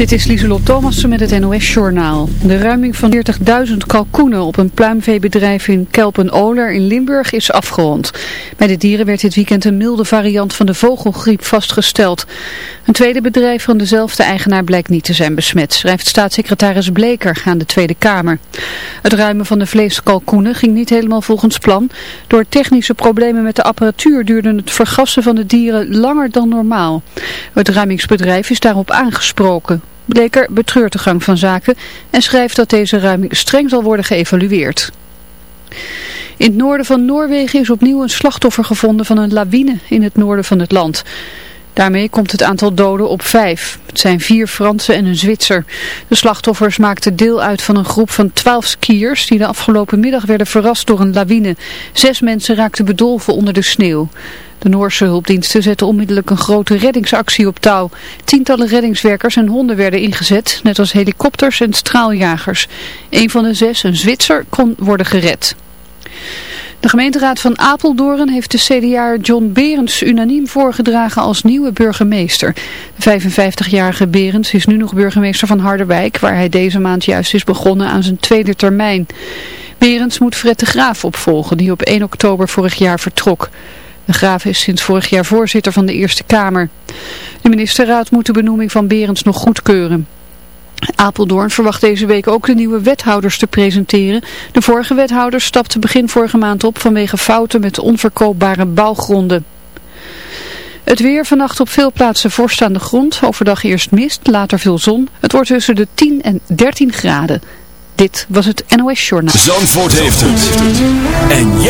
Dit is Lieselot Thomassen met het NOS-journaal. De ruiming van 40.000 kalkoenen op een pluimveebedrijf in Kelpen-Oler in Limburg is afgerond. Bij de dieren werd dit weekend een milde variant van de vogelgriep vastgesteld. Een tweede bedrijf van dezelfde eigenaar blijkt niet te zijn besmet, schrijft staatssecretaris Bleker aan de Tweede Kamer. Het ruimen van de vleeskalkoenen ging niet helemaal volgens plan. Door technische problemen met de apparatuur duurde het vergassen van de dieren langer dan normaal. Het ruimingsbedrijf is daarop aangesproken. Bleker betreurt de gang van zaken en schrijft dat deze ruiming streng zal worden geëvalueerd. In het noorden van Noorwegen is opnieuw een slachtoffer gevonden van een lawine in het noorden van het land. Daarmee komt het aantal doden op vijf. Het zijn vier Fransen en een Zwitser. De slachtoffers maakten deel uit van een groep van twaalf skiers die de afgelopen middag werden verrast door een lawine. Zes mensen raakten bedolven onder de sneeuw. De Noorse hulpdiensten zetten onmiddellijk een grote reddingsactie op touw. Tientallen reddingswerkers en honden werden ingezet, net als helikopters en straaljagers. Een van de zes, een Zwitser, kon worden gered. De gemeenteraad van Apeldoorn heeft de CDA John Berends unaniem voorgedragen als nieuwe burgemeester. De 55-jarige Berends is nu nog burgemeester van Harderwijk, waar hij deze maand juist is begonnen aan zijn tweede termijn. Berends moet Fred de Graaf opvolgen, die op 1 oktober vorig jaar vertrok. De Graaf is sinds vorig jaar voorzitter van de Eerste Kamer. De ministerraad moet de benoeming van Berends nog goedkeuren. Apeldoorn verwacht deze week ook de nieuwe wethouders te presenteren. De vorige wethouder stapte begin vorige maand op vanwege fouten met onverkoopbare bouwgronden. Het weer vannacht op veel plaatsen vorst aan de grond. Overdag eerst mist, later veel zon. Het wordt tussen de 10 en 13 graden. Dit was het NOS Journaal. Zandvoort heeft het.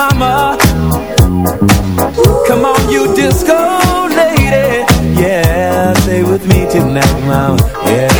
Mama. Come on, you disco lady. Yeah, stay with me tonight, mama. Yeah.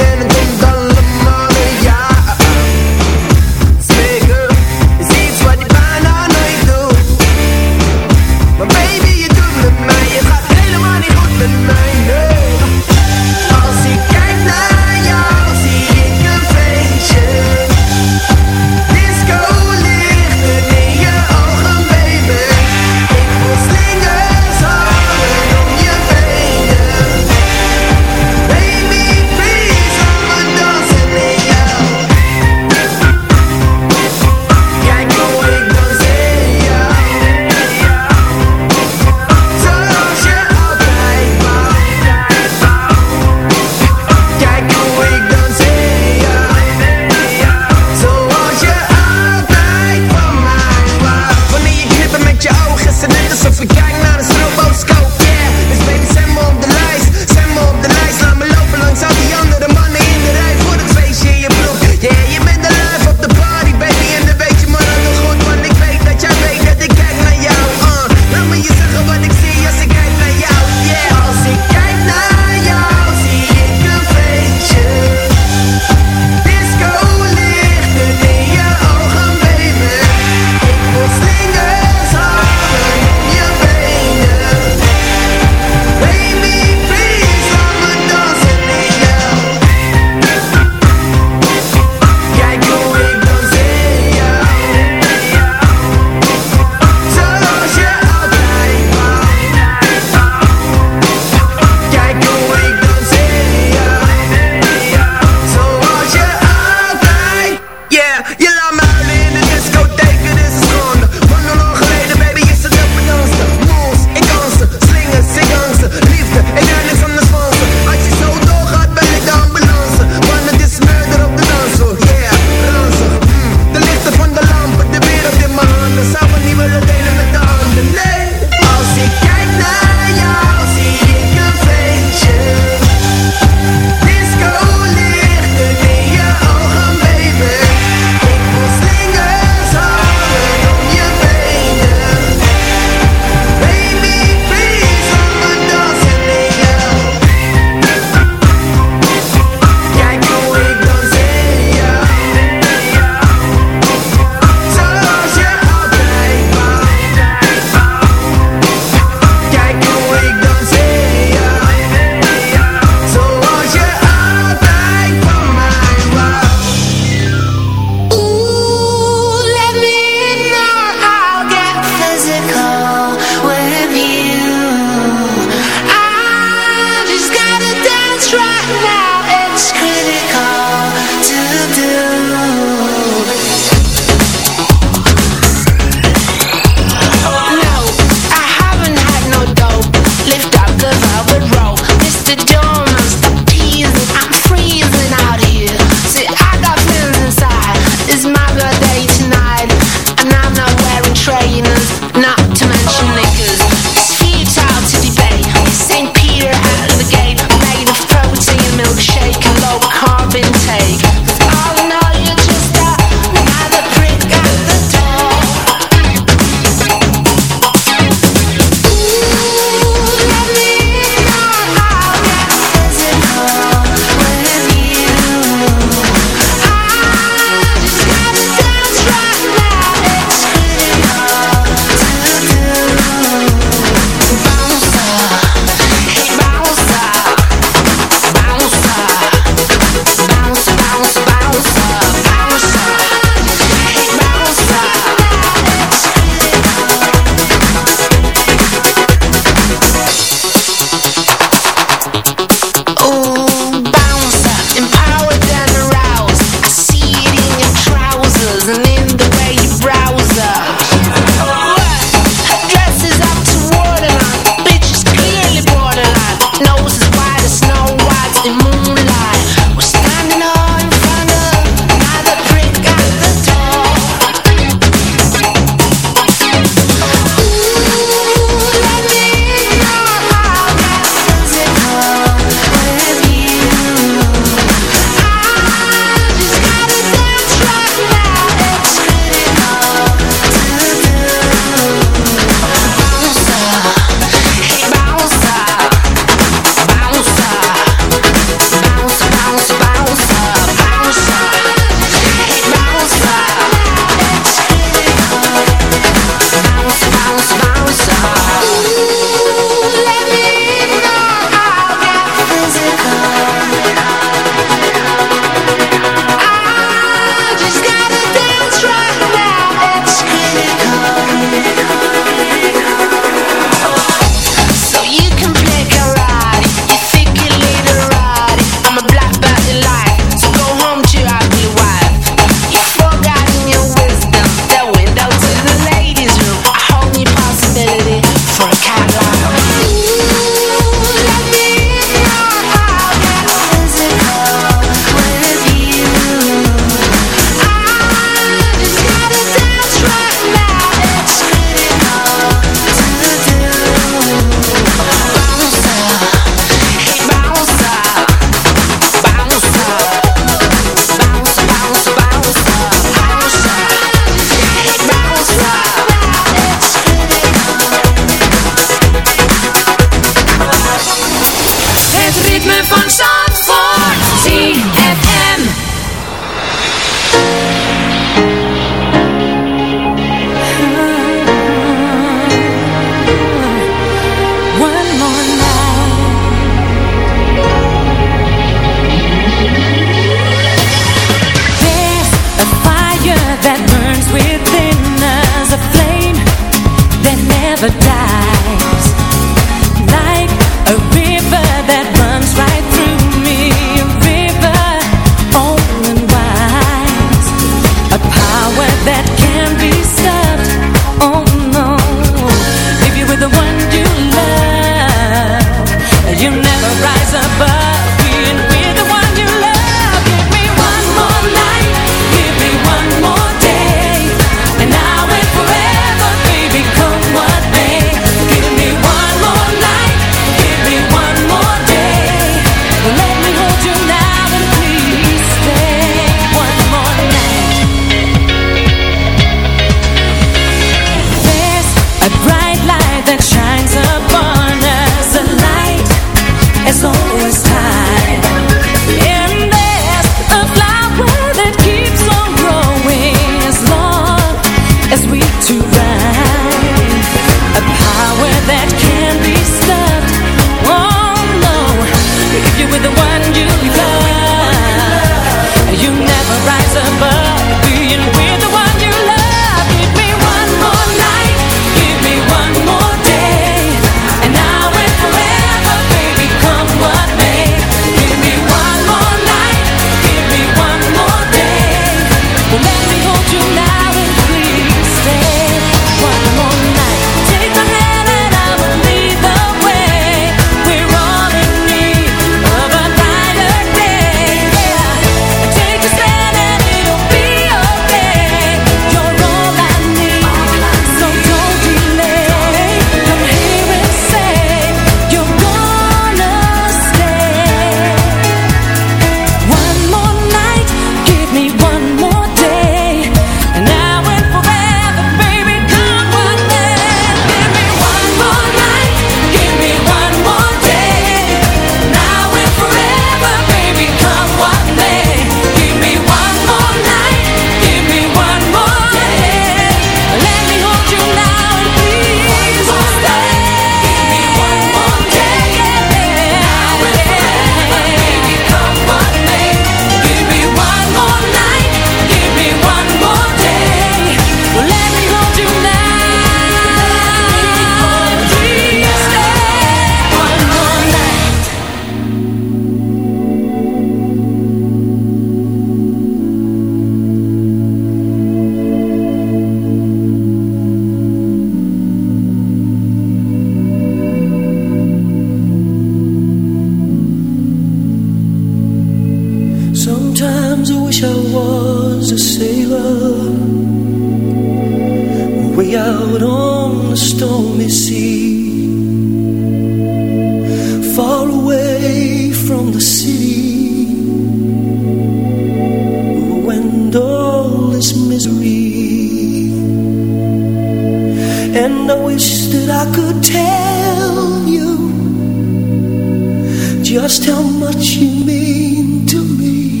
just how much you mean to me.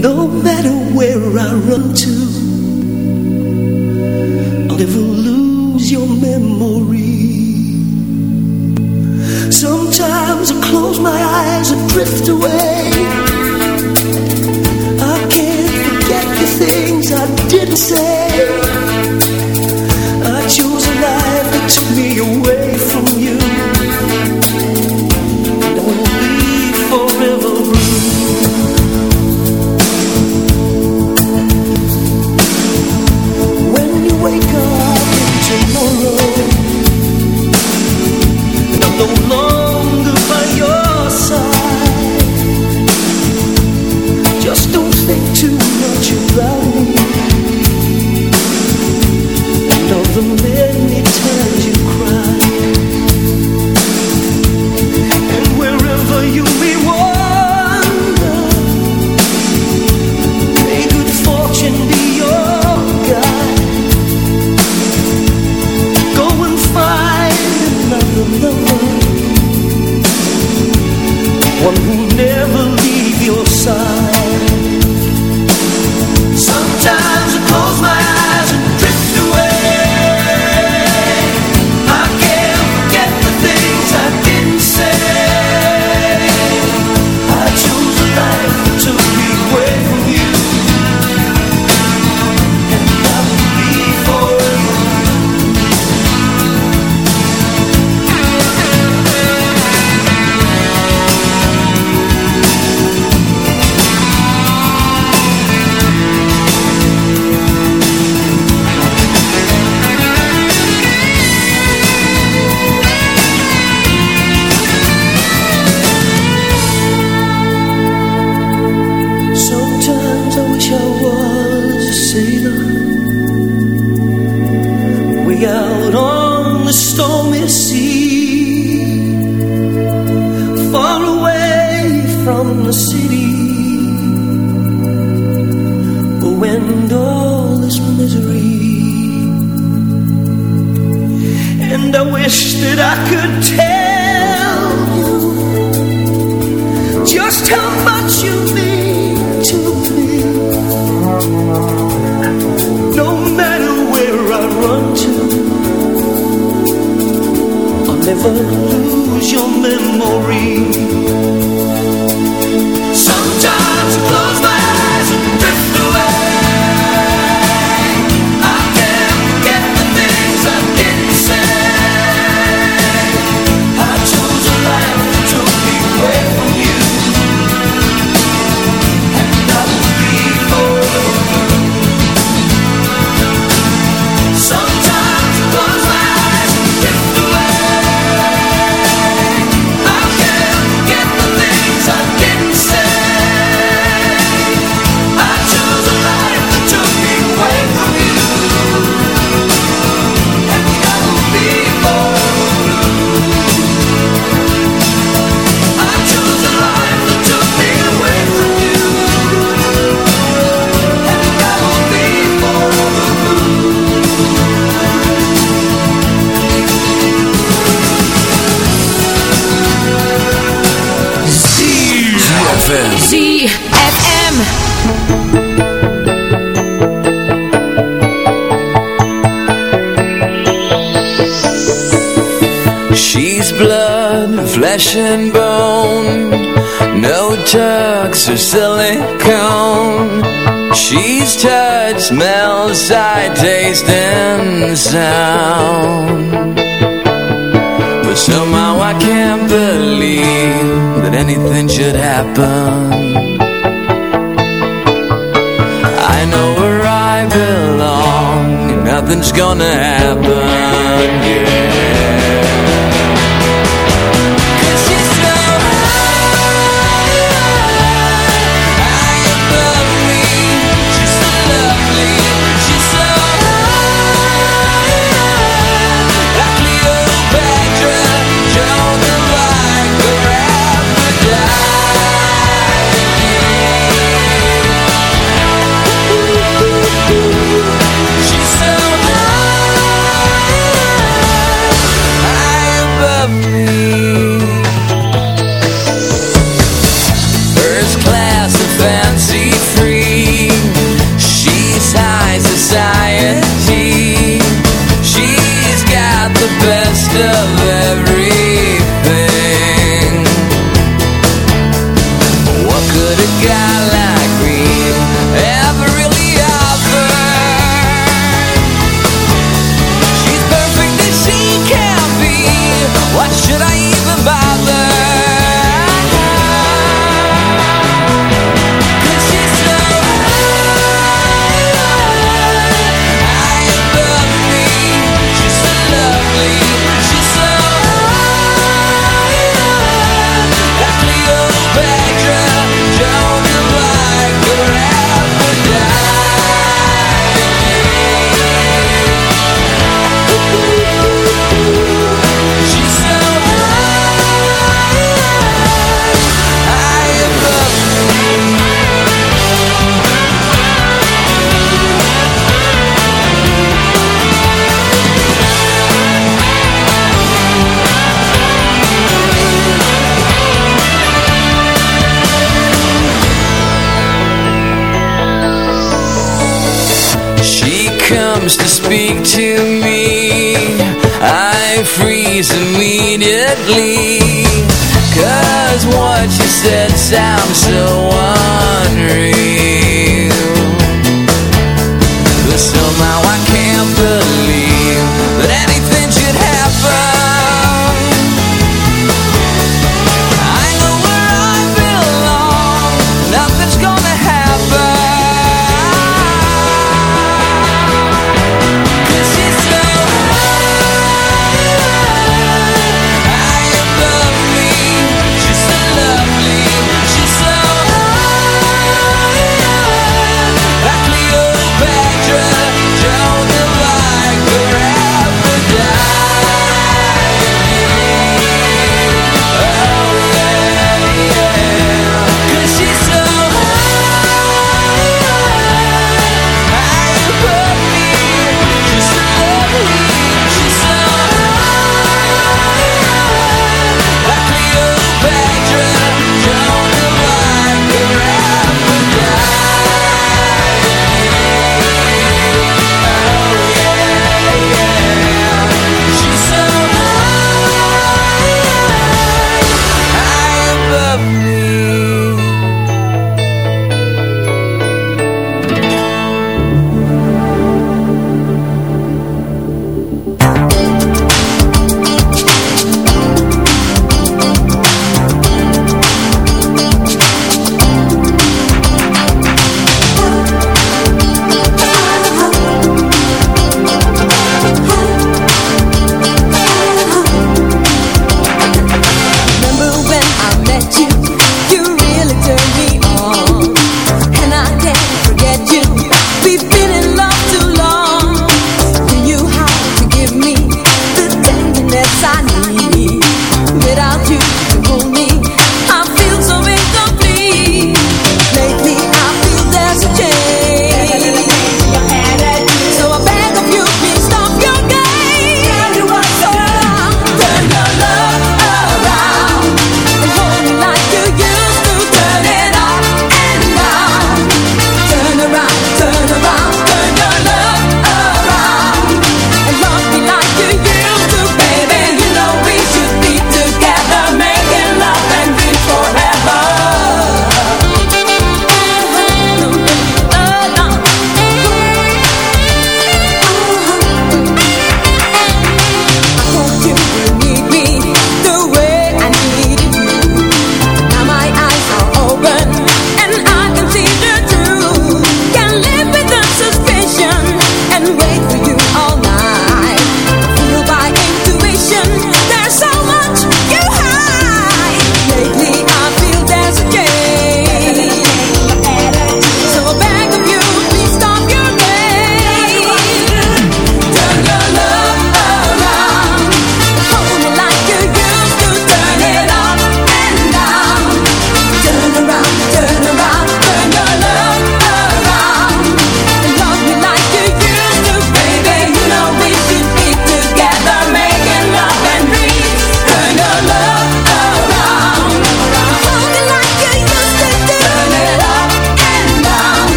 No matter where I run to I'll never lose your memory. Sometimes I close my eyes and drift away. flesh and bone. No drugs or silicone. She's touch, smells, sight, taste and sound. But somehow I can't believe That anything should happen. I know where I belong Nothing's gonna happen.